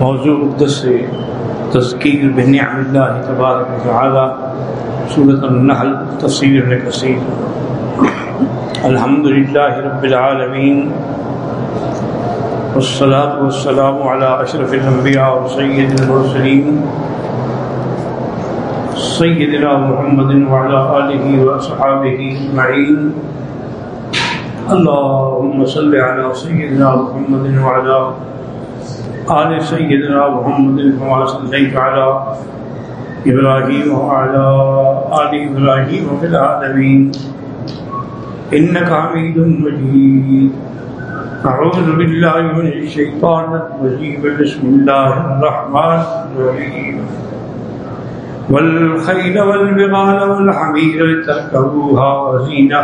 موضوع اقدس سے تذکیر بنعم اللہ تبارک تعالی، سورة النحل، تفسیر ابن کثیر الحمد للہ رب العالمین، والصلاة والسلام على اشرف الانبیاء وسید المرسلین، سیدنا محمد وعلى آلہ وصحابہ اجمعین۔ اللهم صل على سيدنا محمد وعلى آل سيدنا محمد كما صليت على إبراهيم وعلى آل إبراهيم في العالمين إنك حميد مجيد أعوذ بالله من الشيطان الرجيم بسم الله الرحمن الرحيم والخيل والبغال والحمير لتركبوها وزينة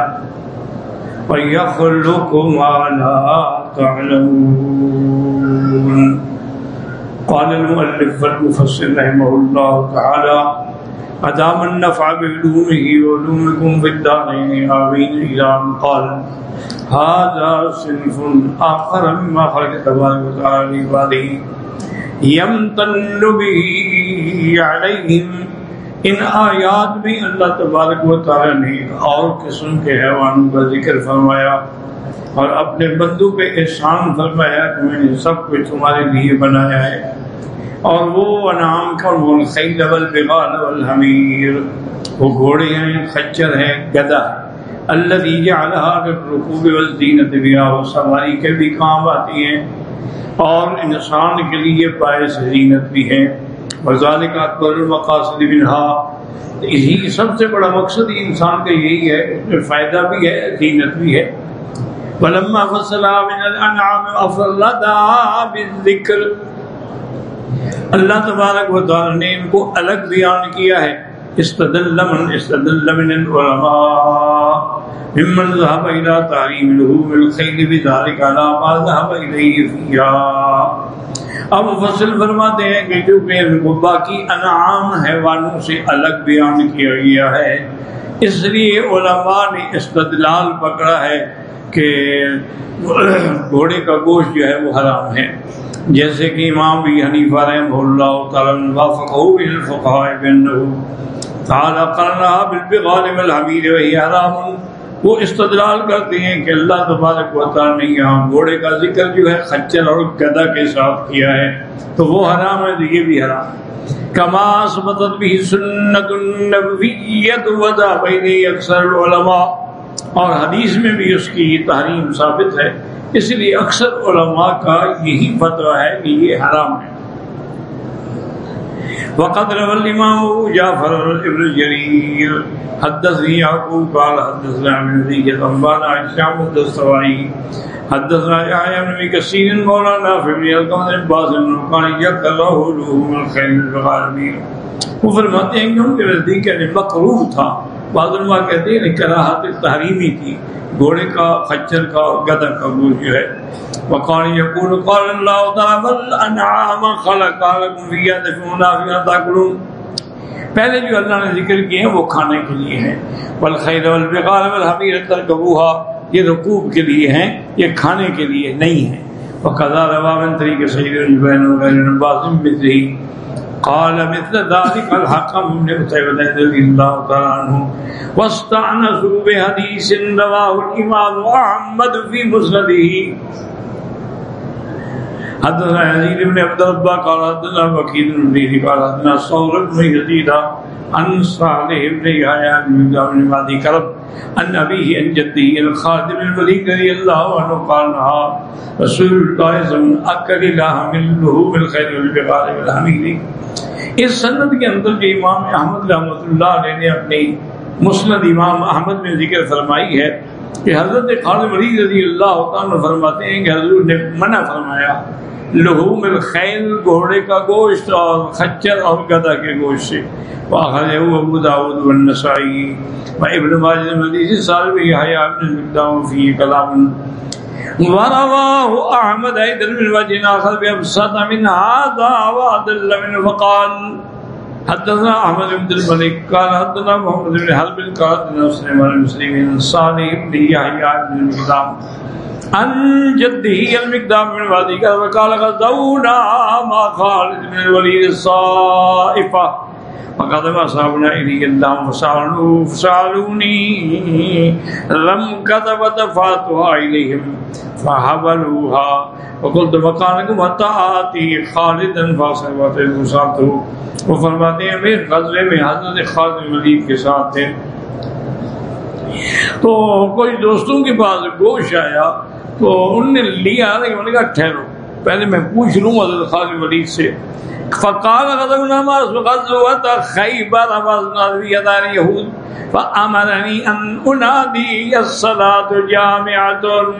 ويخلق ما لا تعلمون۔ قال المؤلف والمفسر رحمه الله تعالى، أدام النفع بعلومه وعلومكم في الدارين آمين إلى أن قال، هذا صنف آخر مما خلق تبارك وتعالى لعباده. يمتن به عليهم ان آیات میں اللہ تبارک و تعالی نے اور قسم کے حیوانوں کا ذکر فرمایا اور اپنے بندوں پہ احسان فرمایا کہ میں نے سب کچھ تمہارے لیے بنایا ہے۔ اور وہ انعام کا وہ خیل والبغال والحمیر۔ وہ گھوڑے ہیں، خچر ہیں گدا اللہ دیجیے اللہ رقوب والزینت بیا وہ سواری کے بھی کام آتی ہیں۔ اور انسان کے لیے باعث زینت بھی ہے وزالک اکبر المقاصد منہا۔ یہی سب سے بڑا مقصد انسان کا یہی ہے، اس میں فائدہ بھی ہے، زینت بھی ہے۔ ولما فصلا من الانعام افردا بالذکر۔ اللہ تبارک و تعالی نے ان کو الگ بیان کیا ہے۔ استدل من استدل من العلماء۔ ممن ذهب الى تعليم له الخيل بذلك على ما ذهب اليه فيها۔ اب فصل فرماتے ہیں کہ جو کہ باقی انعام حیوانوں سے الگ بیان کیا گیا ہے۔ اس لیے علماء نے استدلال پکڑا ہے کہ گھوڑے کا گوشت جو ہے وہ حرام ہے۔ جیسے کہ امام بھی حنیفہ رحمہ اللہ تعالی وافقہ بالفقهاء بانه تعالی قرنها بالبغال والحمیر وهي حرام۔ وہ استدلال کرتے ہیں کہ اللہ تبارک و تعالی نے یہاں گھوڑے کا ذکر جو ہے خچر اور گدا کے ساتھ کیا ہے۔ تو وہ حرام ہے تو یہ بھی حرام۔ ہے کما ثبتت به سنت النبویت وذا بین اکثر العلماء۔ اور حدیث میں بھی اس کی تحریم ثابت ہے۔ اس لیے اکثر علماء کا یہی فتویٰ ہے کہ یہ حرام ہے۔ وقد روى الامام جعفر ابن جرير، حدثني يعقوب قال حدثنا ابن ذي قنبان عن شام الدستوائي حدثنا يحيى بن كثير، مولانا في ابن القمر عباس بن كان يكره له الخير الغالبين۔ وہ فرماتے ہیں کہ ان کے نزدیک یعنی تھا۔ بعض علماء کہتے ہیں کراہت تحریمی تھی، گھوڑے کا، خچر کا گدر کا گوشت جو ہے۔ وقال يقول قال الله تعالى والانعام خلق لكم فيها تكونون فيها تاكلون پہلے جو اللہ نے ذکر کیے ہیں وہ کھانے کے لیے ہیں۔ والخيل والبغال والحمير تركبوها۔ یہ رکوب کے لیے ہیں، یہ کھانے کے لیے نہیں ہیں۔ وقضى روا من طريق سيد الجبين وغير الباطن مثله قال مثل ذلك الحكم بن قتيبة رضي الله تعالى. عنه واستعنسوا بحديث رواه الإمام أحمد في مسنده. حدثنا يزيد بن عبد الله قال حدثنا وكيل بن قال حدثنا ثور بن يزيد عن صالح بن يحيى بن بن مادي كرب عن أبيه عن جده الخادم الملك رضي الله عنه قال نهى رسول الله صلى الله عليه وسلم أكل لحم الخير والبغال والحمير اس سند کے اندر جو امام احمد رحمۃ اللہ علیہ نے اپنی مسند امام احمد میں ذکر فرمائی ہے کہ حضرت خالد مریض رضی اللہ عنہ فرماتے ہیں کہ حضور نے منع فرمایا لہوم الخیل گھوڑے کا گوشت اور خچر اور گدا کے گوشت۔ سے واخرجہ ابو داود والنسائی و ابن ماجہ حدیث سالمی حیا ابن مقدام فی کلام ورواه احمد ايضا من وجه اخر بابسط من هذا وادل من فقال حدثنا احمد بن الملك قال حدثنا محمد بن حلب قال حدثنا سليمان بن مسلم صالح بن يحيى بن مقدام عن جده المقدام بن وادي قال وقال غزونا ما خالد بن الوليد الصائفة فقدم أصحابنا إلي اللهم فسألوا فسألوني لم كتب دفعتها إليهم فحبلوها وقلت مکانکم حتی آتی خالدن فاصلات المسابتو وہ فرماتے ہیں میرے غزوے میں حضرت خالد ملید کے ساتھ تھے تو کوئی دوستوں کے پاس گوشت آیا تو ان نے لیا انہوں نے کہا ٹھہرو۔ پہلے میں پوچھ لوں حضرت خالد ولید سے۔ فقال غضبنا ما غزوة خيبر وزنا يدار يهود فأمرني أن أنادي الصلاة جامعة۔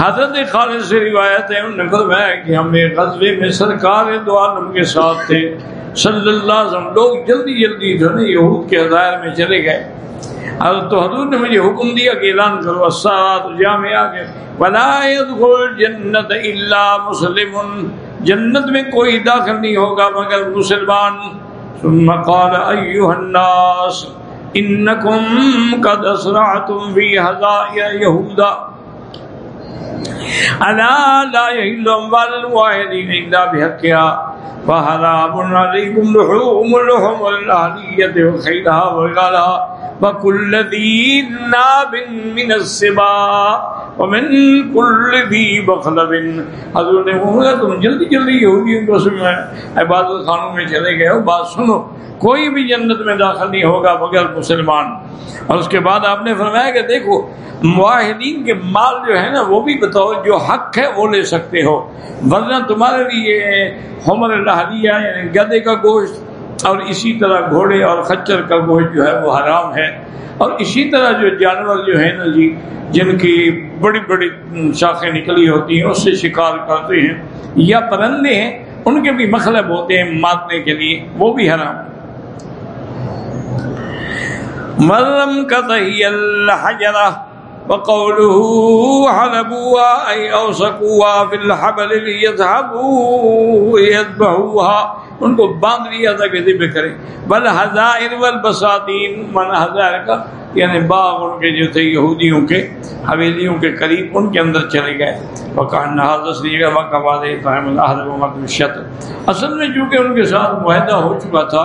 حضرت خالد سے روایت ہے، انہوں نے فرمایا کہ ہم ایک غزوے میں سرکار دو عالم کے ساتھ تھے۔ صلی اللہ علیہ وسلم، لوگ جلدی جلدی جو ہے یہود کے ہزار میں چلے گئے۔ حضرت تو حضور نے مجھے حکم دیا کہ اعلان کرو الصلاۃ جامع کے ولا يدخل جنت الا مسلم۔ جنت میں کوئی داخل نہیں ہوگا مگر مسلمان۔ ثم قال ايها الناس انكم قد اسرعتم في هزائر يهودا الا لا يهل اموال الواحدين الا بحقها۔ فحرام عليكم لحوم اللحم والاهليه وخيلها وغالها وكل ذي ناب من السباع ومن كل ذي بخلب. حضور نے فرمایا تم جلدی جلدی یہودیوں کو سنو۔ عبادت خانوں میں چلے گئے ہو، بات سنو۔ کوئی بھی جنت میں داخل نہیں ہوگا مگر مسلمان۔ اور اس کے بعد آپ نے فرمایا کہ دیکھو معاہدین کے مال جو ہے نا، وہ بھی بتاؤ، جو حق ہے وہ لے سکتے ہو۔ ورنہ تمہارے لیے حمر لہریہ یعنی گدے کا گوشت اور اسی طرح گھوڑے اور خچر کا گوشت جو ہے وہ حرام ہے۔ اور اسی طرح جو جانور جو ہے نا جی جن کی بڑی بڑی شاخیں نکلی ہوتی ہیں، اس سے شکار کرتے ہیں یا پرندے ہیں، ان کے بھی مخلب ہوتے ہیں مارنے کے لیے، وہ بھی حرام۔ مرم قطعی الحجرہ۔ وقوله حلبوها أي أوسكوها في الحبل ليذهبوا يذبحوها ان کو باندھ لیا تھا کہ ذبح کریں۔ بل حضائر والبساتین، من حضائر کا یعنی باغ ان کے جو تھے، یہودیوں کے، حویلیوں کے قریب ان کے اندر چلے گئے۔ وقان نحاظ لیے گا وقع وعدہ فہم اللہ و مقدم شط اصل میں چونکہ ان کے ساتھ معاہدہ ہو چکا تھا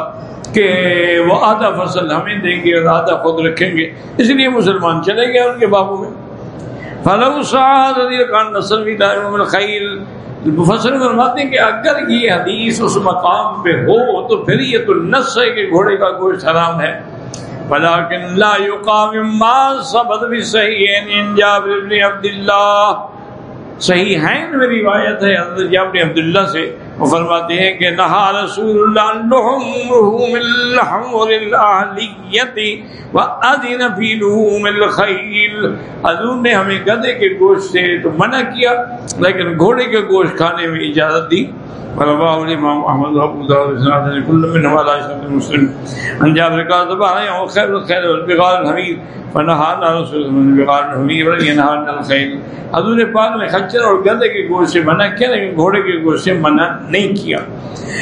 کہ وہ آدھا فصل ہمیں دیں گے اور آدھا خود رکھیں گے۔ اس لیے مسلمان چلے گئے ان کے بابو میں۔ فلو سعاد کان نسل بھی دائم الخیل مفسر فرماتے ہیں کہ اگر یہ حدیث اس مقام پہ ہو تو پھر یہ تو نس ہے کہ گھوڑے کا گوشت حرام ہے۔ ولكن لا يقام ما ثبت في صحيحين جابر بن عبد الله۔ صحیحین میں روایت ہے، حضرت جابر عبداللہ سے وہ فرماتے ہیں کہ نہا رسول اللہ لحم رحوم الحمر الاہلیتی و ادن فی لحوم الخیل۔ حضور نے ہمیں گدے کے گوشت سے تو منع کیا، لیکن گھوڑے کے گوشت کھانے میں اجازت دی۔ رواه الامام احمد ابو وابو داود بسناد كل منهم على شرط مسلم۔ عن جابر قال طبعا خير الخير والبغال الحميد فنهى رسول الله من البغال الحميد ولينهى عن الخيل حضور پاک نے خچر اور گدے کے گوشت سے منع کیا، لیکن گھوڑے کے گوشت سے منع نہیں کیا۔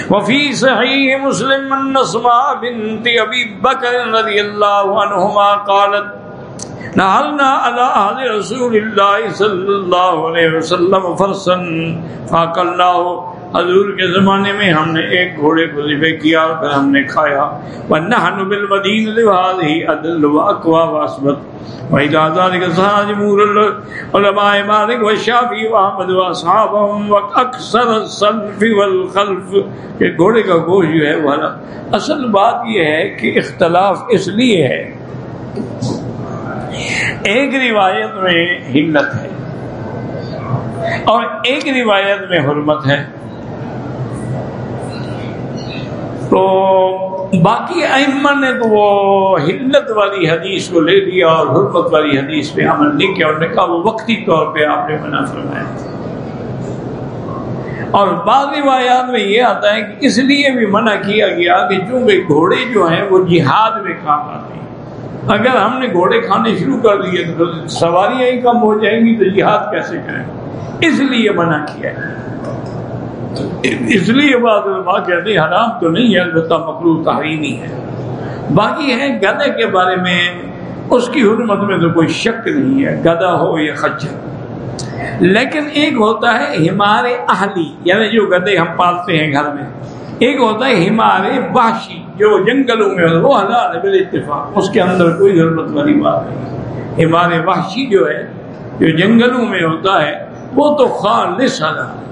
وفی صحیح مسلم النسمہ بنت ابی بکر رضی اللہ عنہما قالت، نحلنا على اہل رسول اللہ صلی اللہ علیہ وسلم فرسا فاقلناہو حضور کے زمانے میں ہم نے ایک گھوڑے کو ذبح کیا اور پھر ہم نے کھایا۔ ونحن بالمدین لهذه عدل واقوا واسبت وإلى ذلك صار جمهور العلماء مالك والشافعي وأحمد وأصحابهم وأكثر السلف والخلف۔ کہ گھوڑے کا گوشت جو ہے وہ اصل بات یہ ہے کہ اختلاف اس لیے ہے۔ ایک روایت میں ہلت ہے اور ایک روایت میں حرمت ہے۔ تو باقی ائمہ نے تو وہ حلت والی حدیث کو لے لیا اور حرمت والی حدیث پہ عمل نہیں کیا۔ انہوں نے کہا وہ وقتی طور پہ آپ نے منع فرمایا۔ اور بعض روایات میں یہ آتا ہے کہ اس لیے بھی منع کیا گیا کہ چونکہ گھوڑے جو ہیں وہ جہاد میں کام آتے ہیں۔ اگر ہم نے گھوڑے کھانے شروع کر دیے تو سواریاں ہی کم ہو جائیں گی تو جہاد کیسے کریں؟ اس لیے منع کیا۔ ہے اس لیے بات علماء کہتے ہیں حرام تو نہیں ہے البتہ مکرو تحریمی ہے۔ باقی ہے گدے کے بارے میں، اس کی حرمت میں تو کوئی شک نہیں ہے گدا ہو یا خچر لیکن ایک ہوتا ہے ہمارے اہلی یعنی جو گدے ہم پالتے ہیں گھر میں، ایک ہوتا ہے ہمارے باشی جو جنگلوں میں وہ حلال ہے بال اتفاق، اس کے اندر کوئی ضرورت والی بات نہیں۔ ہمارے وحشی جو ہے، جو جنگلوں میں ہوتا ہے، وہ تو خالص حلال ہے۔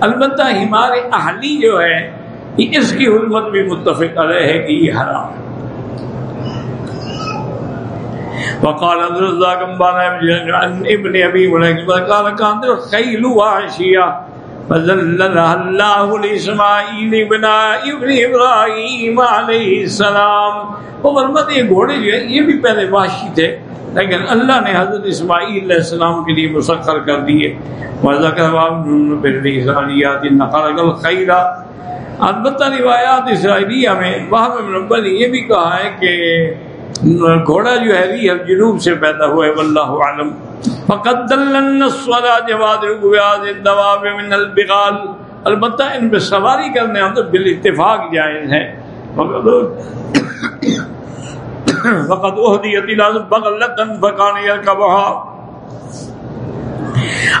البتہ ہمارے اہلی جو ہے اس کی حرمت بھی متفق علیہ ہے کہ یہ حرام ہے۔ وقال عبد الله الرزاق عن ابن ابي مليك قال كانت الخيل واشيه فذللها الله لاسماعيل ابن ابن ابراهيم عليه السلام۔ وہ فرماتے یہ گھوڑے جو ہیں، یہ بھی پہلے واشی تھے۔ لیکن اللہ نے حضرت اسماعیل علیہ السلام کے لیے مسخر کر دیے۔ وذکر البتہ روایات اسرائیلیہ میں وہاں میں نے یہ بھی کہا ہے کہ گھوڑا جو ہے ری جنوب سے پیدا ہوا ہے، واللہ عالم فقد جواد من البغال۔ البتہ ان پہ سواری کرنے ہم تو بال اتفاق جائز ہے فقد اهدیت الى بغلتن فکان يركبها.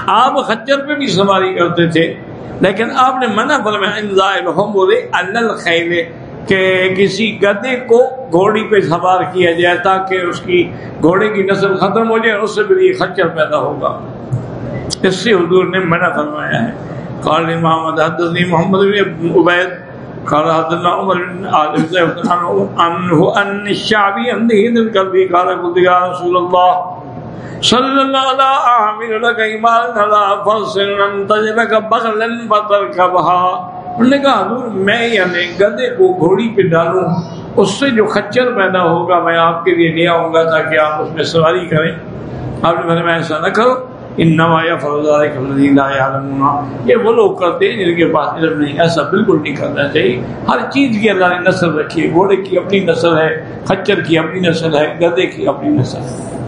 آپ خچر پہ بھی سواری کرتے تھے، لیکن آپ نے منع فرمایا انزائل ہم بولے الخیل کہ کسی گدے کو گھوڑی پہ سوار کیا جائے تاکہ اس کی گھوڑے کی نسل ختم ہو جائے، اس سے بھی یہ خچر پیدا ہوگا۔ اس سے حضور نے منع فرمایا ہے۔ قال محمد، حدثني محمد بن عبید قال حدثنا عمر بن عبد عنه ان الشعبي عنده ذل قلبي قال قلت يا رسول الله صلى الله على اعمل لك ايمان على فصل ان تجلك بغلا فتركبها انہوں نے کہا، حضور، میں یعنی گدے کو گھوڑی پہ ڈالوں، اس سے جو خچر پیدا ہوگا، میں آپ کے لیے لے آؤں گا تاکہ آپ اس میں سواری کریں۔ آپ نے میں ایسا نہ کرو۔ ان نوایا فوزار یہ وہ لوگ کرتے ہیں جن کے پاس علم نہیں، ایسا بالکل نہیں کرنا چاہیے۔ ہر چیز کی اللہ نے نسل رکھی ہے، گھوڑے کی اپنی نسل ہے خچر کی اپنی نسل ہے، گدے کی اپنی نسل ہے۔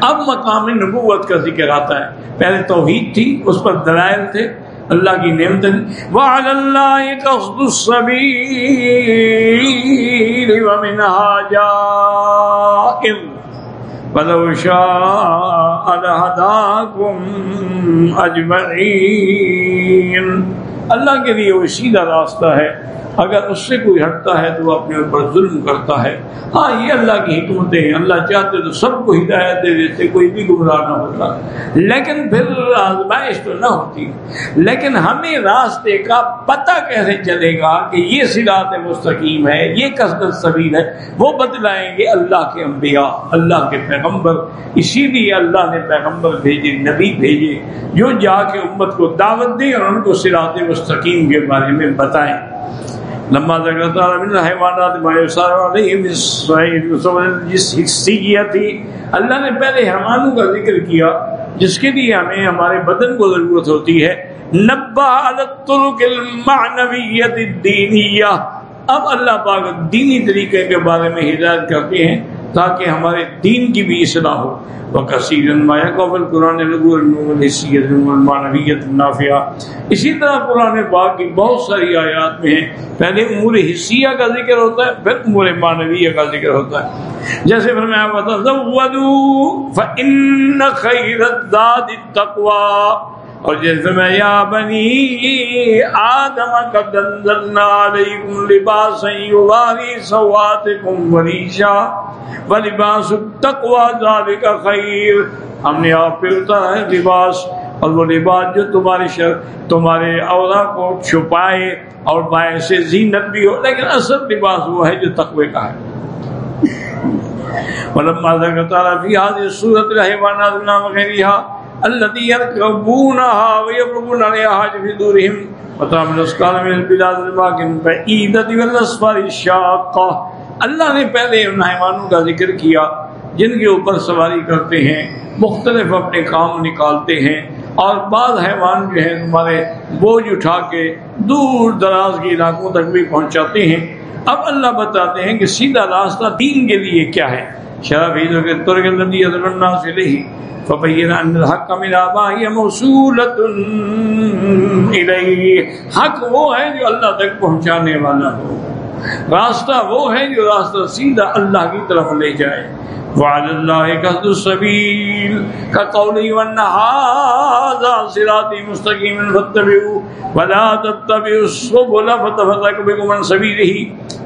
اب مقام نبوت کا ذکر آتا ہے۔ پہلے توحید تھی، اس پر دلائل تھے۔ اللہ کی نعمت وعلى الله قصد السبيل ومنها جائر ولو شاء لهداكم اجمعين اللہ کے لیے وہ سیدھا راستہ ہے۔ اگر اس سے کوئی ہٹتا ہے تو وہ اپنے اوپر ظلم کرتا ہے۔ ہاں یہ اللہ کی حکمتیں ہیں۔ اللہ چاہتے تو سب کو ہدایت دے دیتے کوئی بھی گمراہ نہ ہوتا لیکن پھر آزمائش تو نہ ہوتی۔ لیکن ہمیں راستے کا پتہ کیسے چلے گا کہ یہ سرات مستقیم ہے، یہ کثرت سبیل ہے، وہ بتلائیں گے اللہ کے انبیاء، اللہ کے پیغمبر۔ اسی لیے اللہ نے پیغمبر بھیجے، نبی بھیجے۔ جو جا کے امت کو دعوت دیں اور ان کو سرات مستقیم کے بارے میں بتائیں۔ لما ذکر تعالی من الحیوانات ما یسار علیہم جس حصے کیا تھی، اللہ نے پہلے حیوانوں کا ذکر کیا، جس کے لیے ہمیں ہمارے بدن کو ضرورت ہوتی ہے۔ نبا الطرق المعنویت الدینیہ۔ اب اللہ پاک دینی طریقے کے بارے میں ہدایت کرتے ہیں۔ تاکہ ہمارے دین کی بھی اصلاح ہو۔ وکثیر ما قرآن لغو اسی طرح قرآن پاک کی بہت ساری آیات میں ہیں۔ پہلے امور حصیہ کا ذکر ہوتا ہے، پھر امور معنویہ کا ذکر ہوتا ہے۔ جیسے پھر میں وتزودوا فإن خیر اور جیسے میں یا بنی آدم قد انزلنا علیکم لباسا یواری سواتکم وریشا ولباس التقوی ذالک خیر ہم نے آپ پہ اتارا ہے لباس اور وہ لباس جو تمہارے شر، تمہارے اولا کو چھپائے اور باعث سے زینت بھی ہو، لیکن اصل لباس وہ ہے جو تقوی کا ہے۔ ولما ذکر تعالی فی هذه السورۃ الحیوانات وغیرها الذي يركبونها عليها في دورهم. من البلاد بعيدة والاسفار الشاقة. اللہ نے پہلے ان حیوانوں کا ذکر کیا، جن کے اوپر سواری کرتے ہیں، مختلف اپنے کام نکالتے ہیں، اور بعض حیوان جو ہیں تمہارے بوجھ اٹھا کے دور دراز کے علاقوں تک بھی پہنچاتے ہیں۔ اب اللہ بتاتے ہیں کہ سیدھا راستہ دین کے لیے کیا ہے۔ شراب عیدوں کے ترک ندی سے نہیں فبین ان الحق من آبائی موصولت الیہ حق وہ ہے جو اللہ تک پہنچانے والا ہو۔ راستہ وہ ہے جو راستہ سیدھا اللہ کی طرف لے جائے۔ وعلى الله قصد السبيل كقوله وان هذا صراطي مستقيم فاتبعوا ولا تتبعوا السبل فتفرق بكم عن سبيله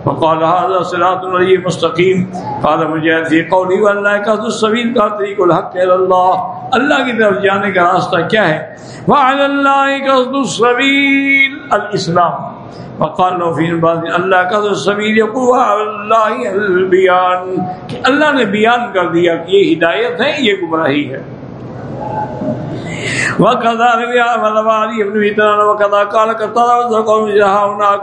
وقال هذا صراط الله مستقيم. قال مجاهد في قوله وان الله السبيل کا طریق الحق الى الله اللہ کی طرف جانے کا راستہ کیا ہے؟ وعلى الله قصد السبيل الاسلام. وقال له في بعض اللہ کا تو سبیل یقوا اللہ البیان، کہ اللہ نے بیان کر دیا کہ یہ ہدایت ہے، یہ گمراہی ہے۔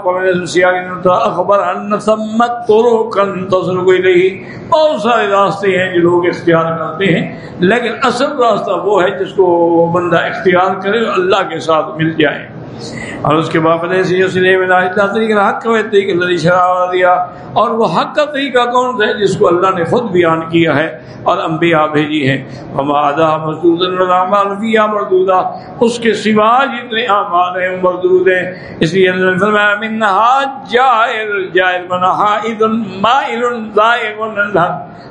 قال السياق اخبر ان طرقا تصل اليه بہت سارے راستے ہیں جو لوگ اختیار کرتے ہیں۔ لیکن اصل راستہ وہ ہے جس کو بندہ اختیار کرے اللہ کے ساتھ مل جائے۔ اور اس کے بعد حق کا طریقہ دیا، اور وہ حق کا طریقہ کون ہے جس کو اللہ نے خود بیان کیا ہے اور انبیاء بھیجی ہیں۔ مردودہ اس کے سوا جتنے اعمال ہیں مردود ہیں۔ اس لیے اللہ نے فرمایا، منها جائر جائر مائل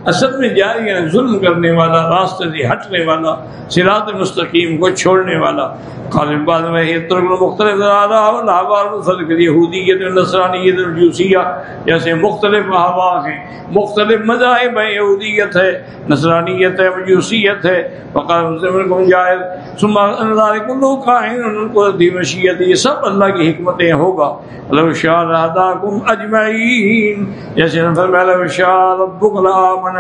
اصل میں جاری ہے ظلم کرنے والا راستے سے ہٹنے والا سرات مستقیم کو چھوڑنے والا۔ قالم بعد میں یہ ترک مختلف یہودیت نصرانیت جوسیہ، جیسے مختلف ہوا ہیں، مختلف مذاہب ہیں، یہودیت ہے، نصرانیت ہے مجوسیت ہے فقال کو مشیت، یہ سب اللہ کی حکمتیں ہوگا۔ لو اجمعین، جیسے فرمایا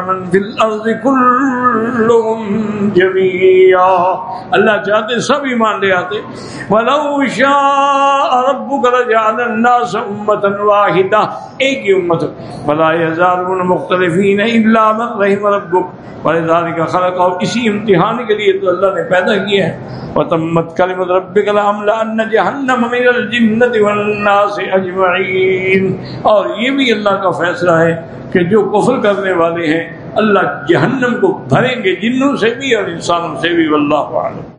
من فی الارض كلهم جميعا اللہ چاہتے سب ایمان لے آتے۔ ولو شاء ربك لجعل الناس امه واحده ایک ہی امت فلا يزالون مختلفین الا من رحم ربک. ولذلك خلق. اور اسی امتحان کے لیے تو اللہ نے پیدا کیا ہے. وتمت كلمة ربك لأملأن جهنم من الجنة والناس أجمعين اور یہ بھی اللہ کا فیصلہ ہے کہ جو کفر کرنے والے ہیں، اللہ جہنم کو بھریں گے، جنوں سے بھی اور انسانوں سے بھی، واللہ عالم